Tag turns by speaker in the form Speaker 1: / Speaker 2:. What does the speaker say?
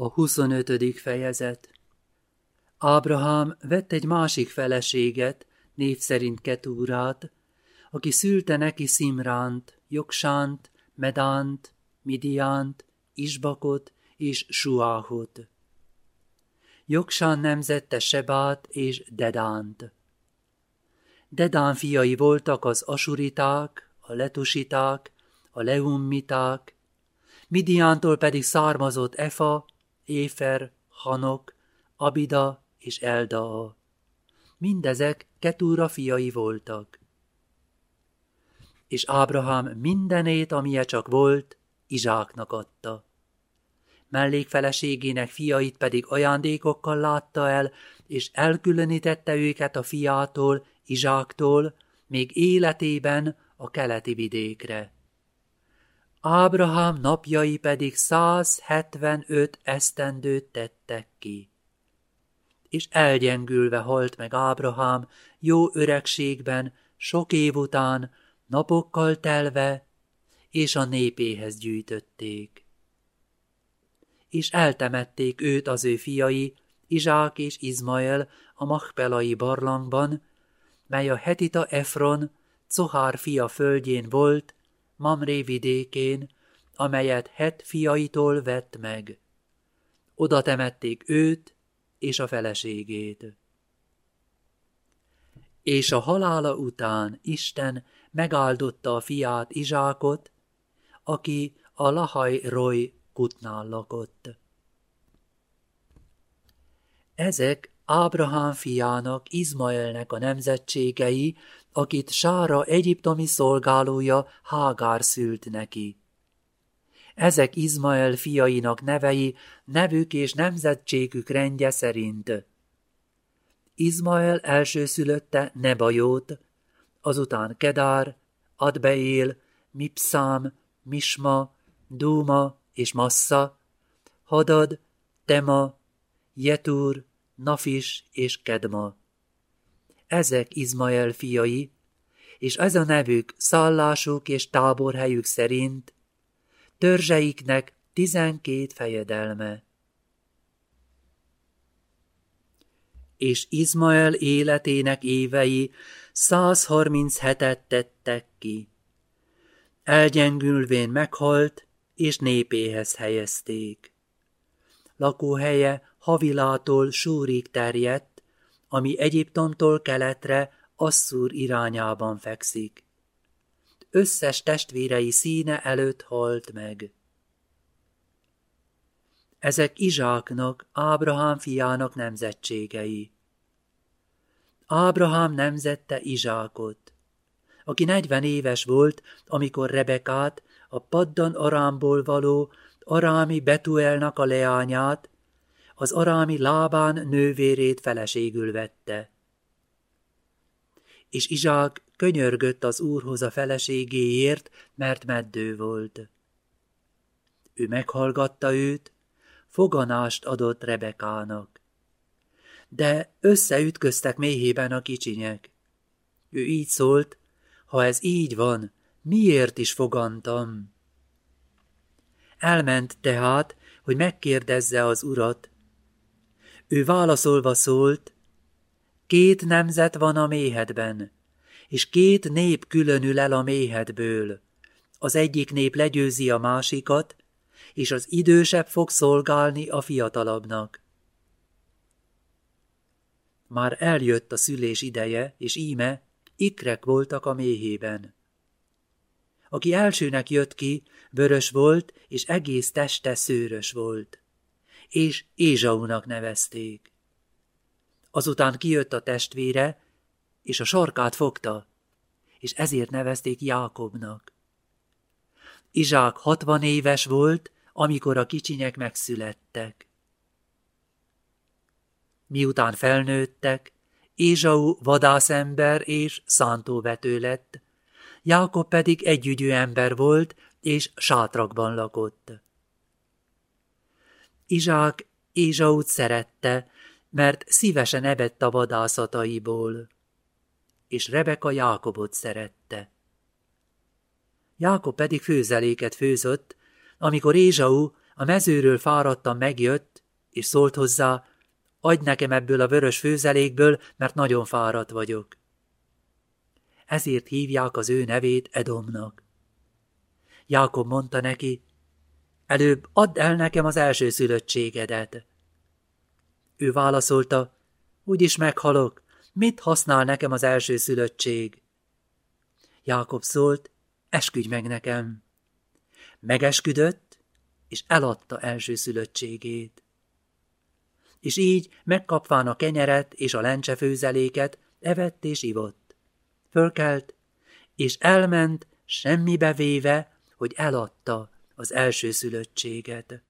Speaker 1: A 25. fejezet Ábrahám vett egy másik feleséget, név szerint Ketúrát, aki szülte neki Szimránt, Jogsánt, Medánt, Midiánt, Isbakot és Suáhot. Jogsán nemzette Sebát és Dedánt. Dedán fiai voltak az asuriták, a letusiták, a leummiták, Midiántól pedig származott Efa, Éfer, Hanok, Abida és Eldaa. Mindezek Ketúra fiai voltak. És Ábrahám mindenét, amilyen csak volt, Izsáknak adta. Mellékfeleségének fiait pedig ajándékokkal látta el, és elkülönítette őket a fiától, Izsáktól, még életében a keleti vidékre. Ábrahám napjai pedig 175 esztendőt tettek ki. És elgyengülve halt meg Ábrahám jó öregségben, sok év után, napokkal telve, és a népéhez gyűjtötték. És eltemették őt az ő fiai, Izsák és Izmael a Machpelai barlangban, mely a hetita Efron, Cohár fia földjén volt, Mamré vidékén, amelyet het fiaitól vett meg. Oda temették őt és a feleségét. És a halála után Isten megáldotta a fiát Izsákot, aki a Lahaj Roy kutnál lakott. Ezek Ábrahám fiának, Izmaelnek a nemzetségei, akit Sára egyiptomi szolgálója Hágár szült neki. Ezek Izmael fiainak nevei, nevük és nemzetségük rendje szerint. Izmael elsőszülötte Nebajót, azután Kedár, Adbeél, Mipszám, Misma, Dúma és Massa, Hadad, Tema, Jetur, Nafis és Kedma. Ezek Izmael fiai, és ez a nevük szállásuk és táborhelyük szerint törzseiknek tizenkét fejedelme. És Izmael életének évei 137-et tettek ki. Elgyengülvén meghalt, és népéhez helyezték. Lakóhelye Havilától Súrig terjedt, ami Egyiptomtól keletre Asszúr irányában fekszik. Összes testvérei színe előtt halt meg. Ezek Izsáknak, Ábrahám fiának nemzetségei. Ábrahám nemzette Izsákot, aki negyven éves volt, amikor Rebekát, a Paddan Arámból való Arámi Betuelnak a leányát, az arámi lábán nővérét feleségül vette. És Izsák könyörgött az úrhoz a feleségéért, mert meddő volt. Ő meghallgatta őt, foganást adott Rebekának. De összeütköztek méhében a kicsinyek. Ő így szólt, ha ez így van, miért is fogantam? Elment tehát, hogy megkérdezze az urat, ő válaszolva szólt, két nemzet van a méhedben, és két nép különül el a méhedből. Az egyik nép legyőzi a másikat, és az idősebb fog szolgálni a fiatalabbnak. Már eljött a szülés ideje, és íme ikrek voltak a méhében. Aki elsőnek jött ki, vörös volt, és egész teste szőrös volt és Ézsaunak nevezték. Azután kijött a testvére, és a sarkát fogta, és ezért nevezték Jákobnak. Izsák hatvan éves volt, amikor a kicsinyek megszülettek. Miután felnőttek, Ézsau vadászember és szántóvető lett, Jákob pedig együgyű ember volt, és sátrakban lakott. Izsák Ézsaut szerette, mert szívesen evett a vadászataiból, és Rebeka Jákobot szerette. Jákob pedig főzeléket főzött, amikor Ézsau A mezőről fáradtan megjött, és szólt hozzá, adj nekem ebből a vörös főzelékből, mert nagyon fáradt vagyok. Ezért hívják az ő nevét Edomnak. Jákob mondta neki, előbb add el nekem az első szülöttségedet. Ő válaszolta, úgyis meghalok, mit használ nekem az első szülöttség? Jákob szólt, esküdj meg nekem. Megesküdött, és eladta első szülöttségét. És így, megkapván a kenyeret és a lencsefőzeléket, evett és ivott. Fölkelt, és elment, semmibe véve, hogy eladta az első szülöttséget.